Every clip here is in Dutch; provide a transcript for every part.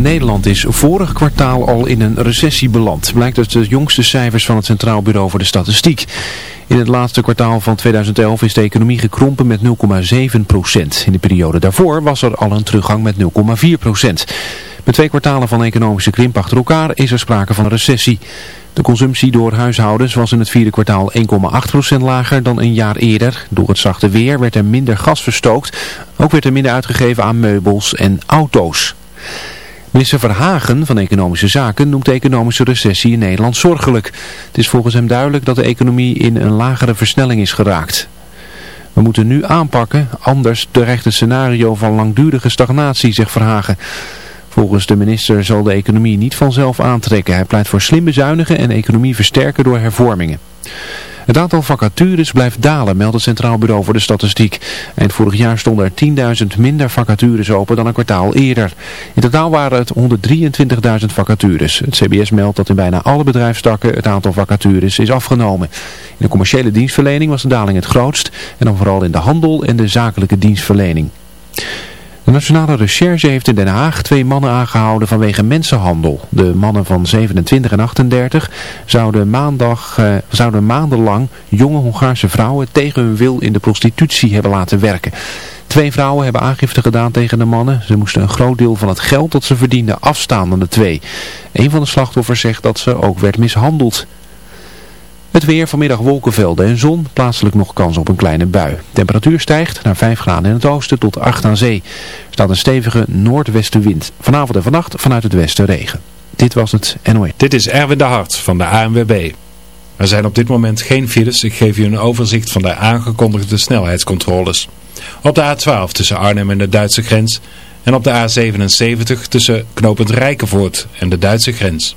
Nederland is vorig kwartaal al in een recessie beland. Blijkt uit de jongste cijfers van het Centraal Bureau voor de Statistiek. In het laatste kwartaal van 2011 is de economie gekrompen met 0,7 procent. In de periode daarvoor was er al een teruggang met 0,4 procent. Met twee kwartalen van economische krimp achter elkaar is er sprake van een recessie. De consumptie door huishoudens was in het vierde kwartaal 1,8% lager dan een jaar eerder. Door het zachte weer werd er minder gas verstookt. Ook werd er minder uitgegeven aan meubels en auto's. Minister Verhagen van Economische Zaken noemt de economische recessie in Nederland zorgelijk. Het is volgens hem duidelijk dat de economie in een lagere versnelling is geraakt. We moeten nu aanpakken, anders dreigt het scenario van langdurige stagnatie, zegt Verhagen. Volgens de minister zal de economie niet vanzelf aantrekken. Hij pleit voor slim bezuinigen en economie versterken door hervormingen. Het aantal vacatures blijft dalen, meldt het Centraal Bureau voor de Statistiek. Eind vorig jaar stonden er 10.000 minder vacatures open dan een kwartaal eerder. In totaal waren het 123.000 vacatures. Het CBS meldt dat in bijna alle bedrijfstakken het aantal vacatures is afgenomen. In de commerciële dienstverlening was de daling het grootst en dan vooral in de handel en de zakelijke dienstverlening. De Nationale Recherche heeft in Den Haag twee mannen aangehouden vanwege mensenhandel. De mannen van 27 en 38 zouden, maandag, eh, zouden maandenlang jonge Hongaarse vrouwen tegen hun wil in de prostitutie hebben laten werken. Twee vrouwen hebben aangifte gedaan tegen de mannen. Ze moesten een groot deel van het geld dat ze verdienden afstaan aan de twee. Een van de slachtoffers zegt dat ze ook werd mishandeld. Het weer vanmiddag wolkenvelden en zon, plaatselijk nog kans op een kleine bui. Temperatuur stijgt naar 5 graden in het oosten tot 8 aan zee. Er staat een stevige noordwestenwind. Vanavond en vannacht vanuit het westen regen. Dit was het NOE. Dit is Erwin de Hart van de ANWB. Er zijn op dit moment geen files. Ik geef u een overzicht van de aangekondigde snelheidscontroles. Op de A12 tussen Arnhem en de Duitse grens. En op de A77 tussen Knopend Rijkenvoort en de Duitse grens.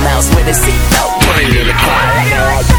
mouse with a seatbelt. Put it in the car.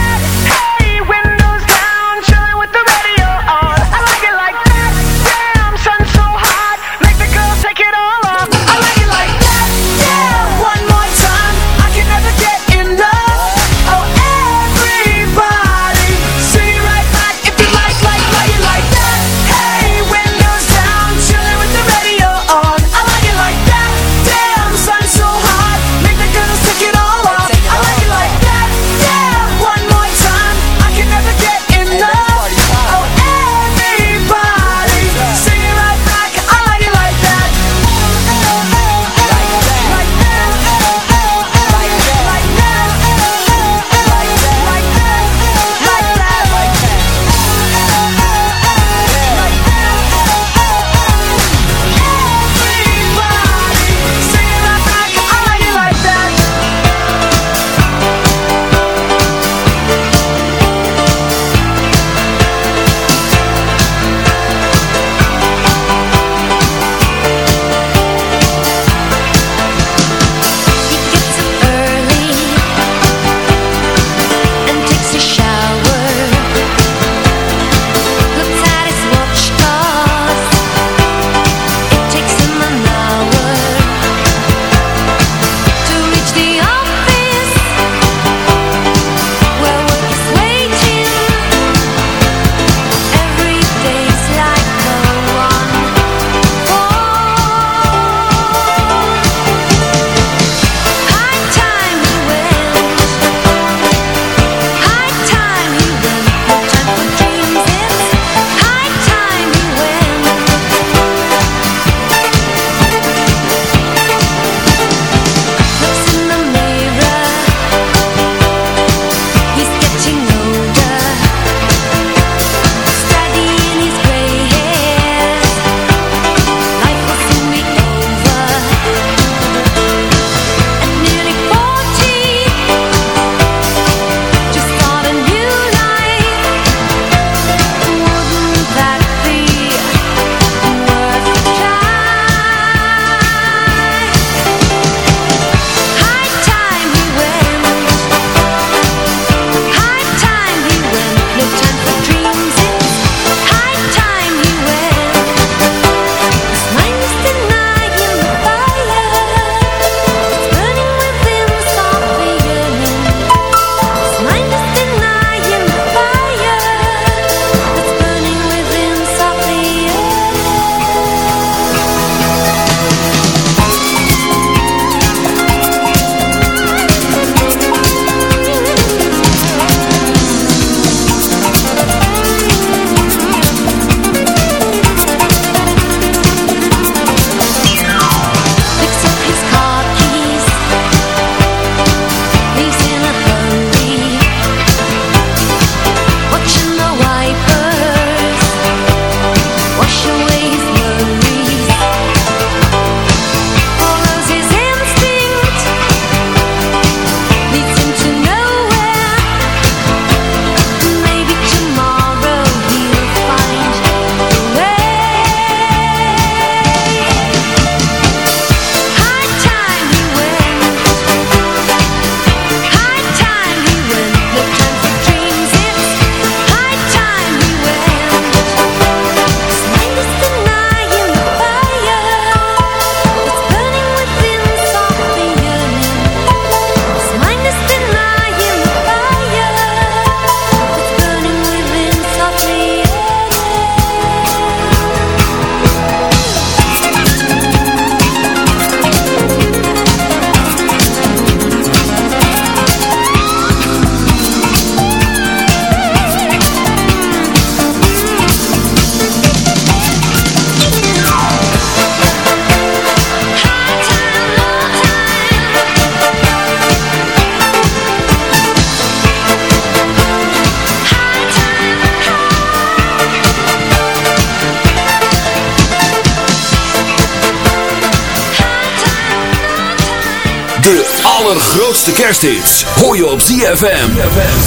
Allergrootste kersthits hoor je op ZFM.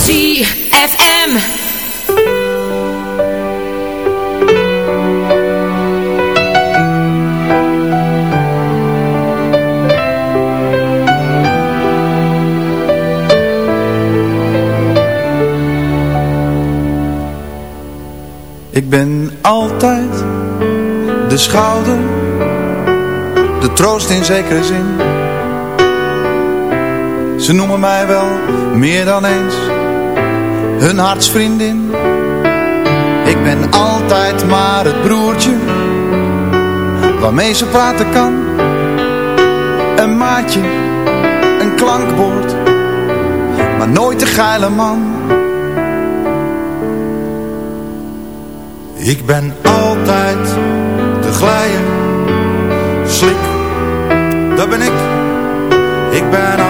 ZFM. Ik ben altijd de schouder, de troost in zekere zin. Ze noemen mij wel meer dan eens hun hartsvriendin. Ik ben altijd maar het broertje waarmee ze praten kan. Een maatje, een klankbord, maar nooit de geile man. Ik ben altijd de glijer, slik, dat ben ik. Ik ben altijd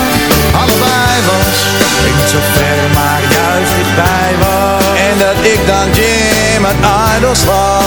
dat ik dan Jim uit Idols was.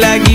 Like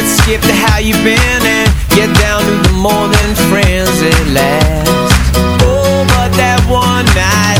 Let's skip to how you've been and get down to the more than friends at last. Oh, but that one night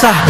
basah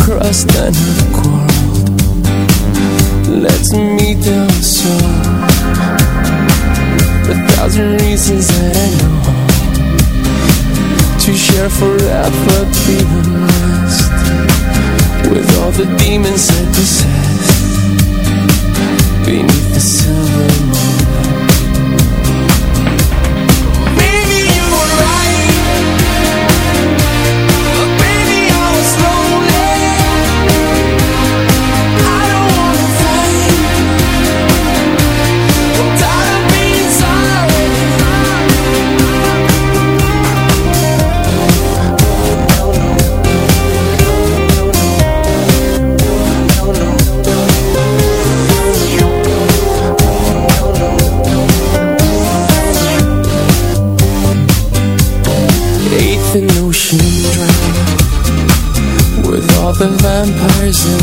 across none have quarreled Let's meet them soon. A thousand reasons that I know. To share forever be unrest With all the demons that possess. Beneath the silver moon The vampires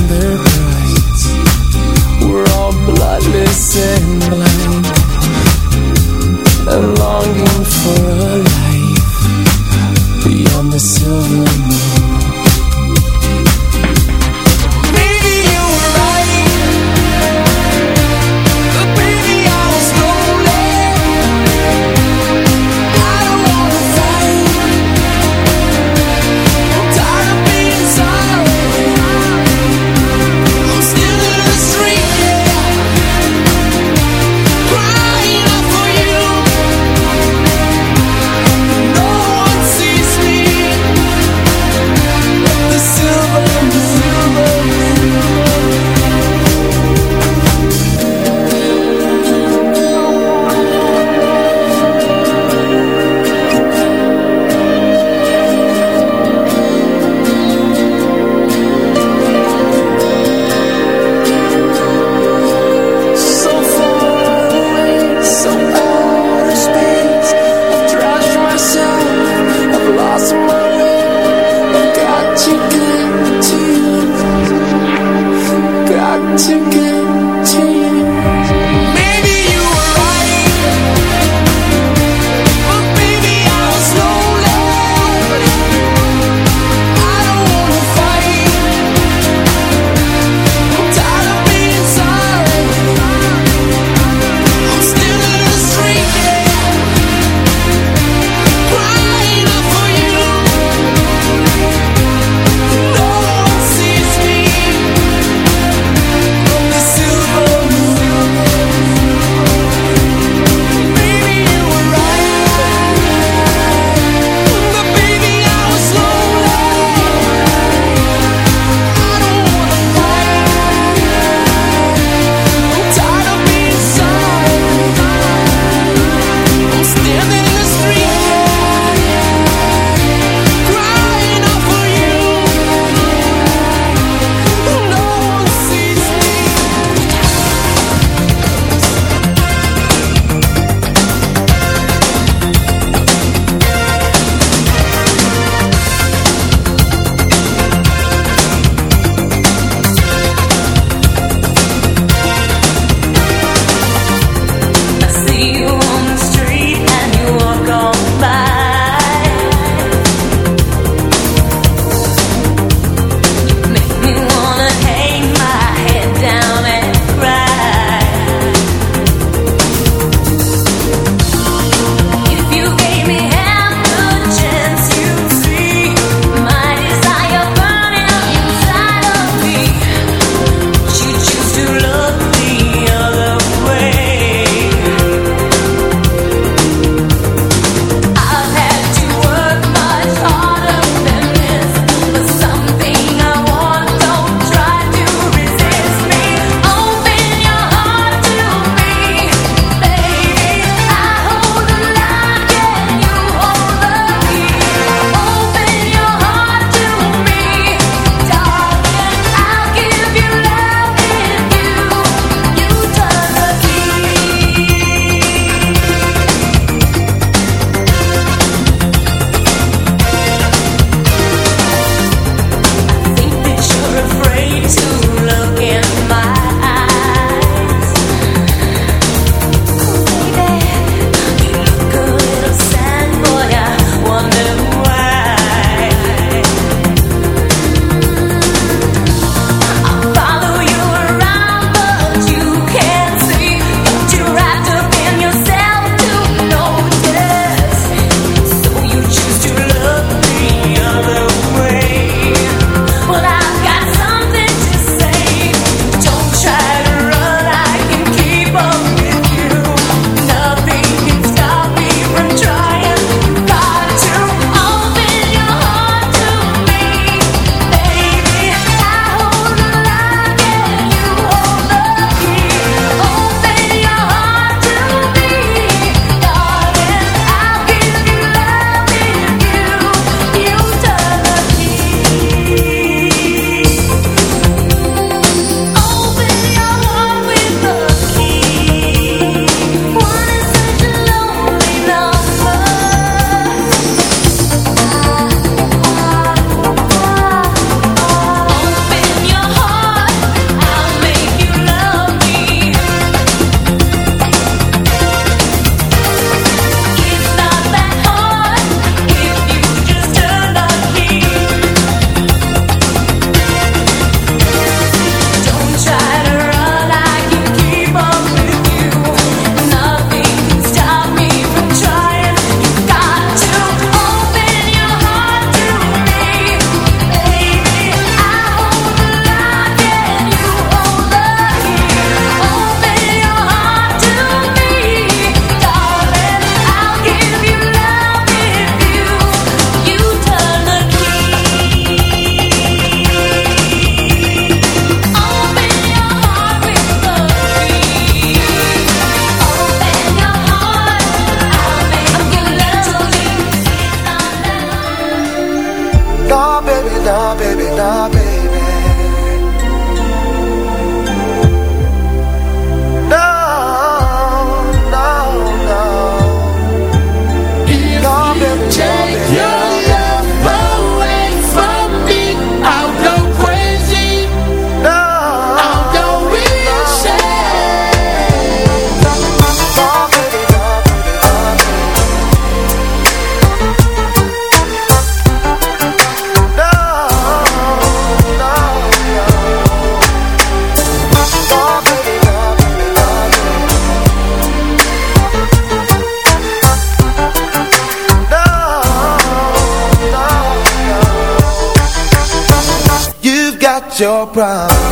your problem.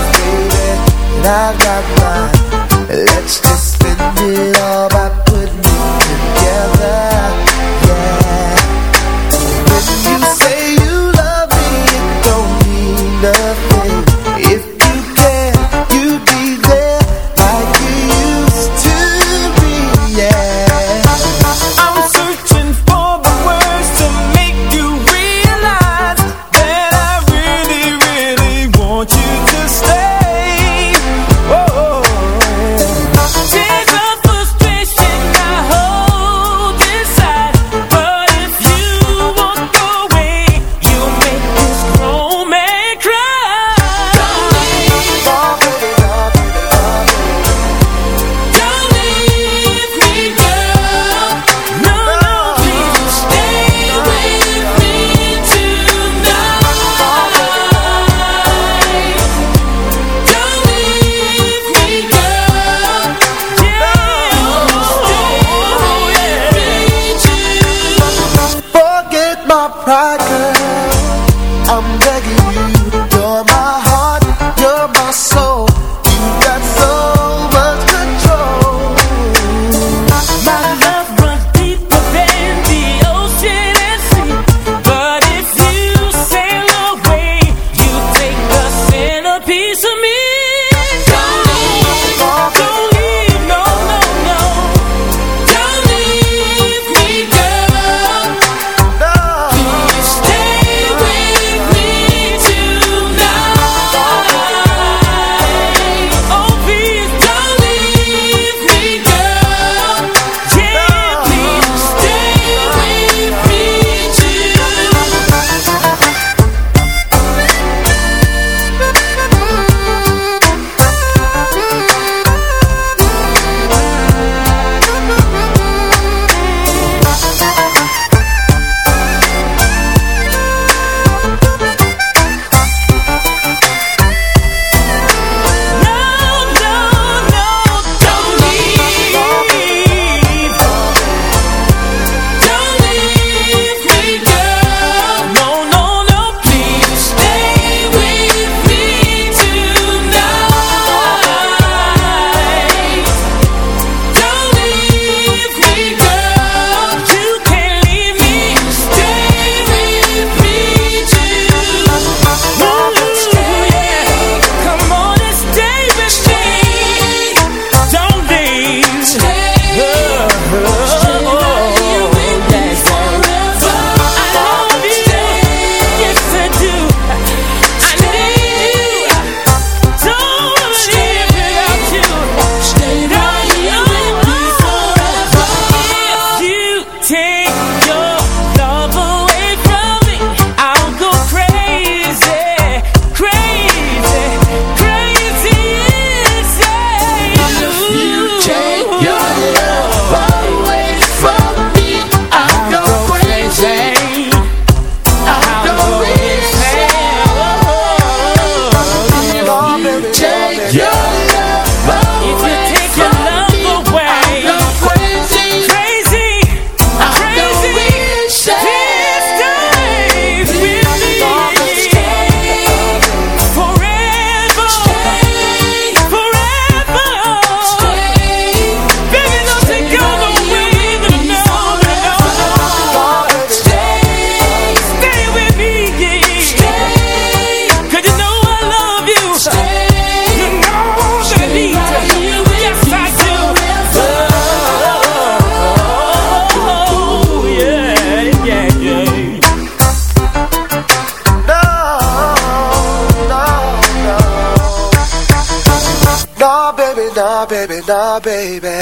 da, baby.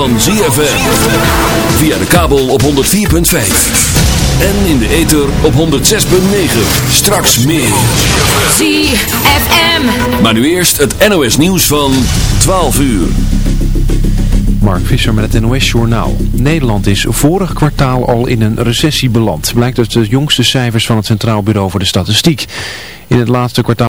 Van ZFM. Via de kabel op 104.5. En in de ether op 106.9. Straks meer. ZFM. Maar nu eerst het NOS nieuws van 12 uur. Mark Visser met het NOS Journaal. Nederland is vorig kwartaal al in een recessie beland. Blijkt uit de jongste cijfers van het Centraal Bureau voor de Statistiek. In het laatste kwartaal